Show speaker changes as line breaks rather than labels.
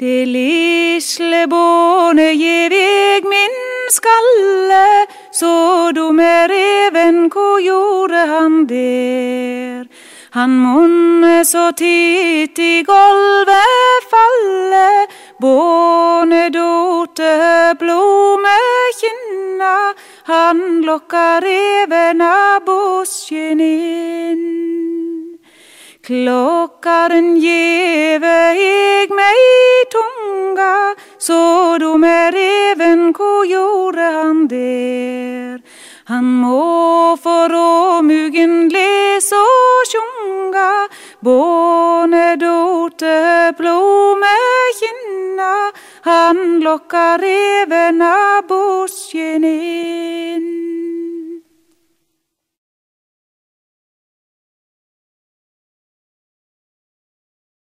Det lisle båne gjev eg min skalle, så dumme reven, hvor gjorde han der? Han munne så titt i golvet falle, båne dote blommekinna, han lokka reven av busken inn. Klokkaren gjeve eg meg tunga, så dumme reven, ko gjorde han der? Han må for åmugen lese og sjunga, båne dote blommekinna, han lokka reven av inn.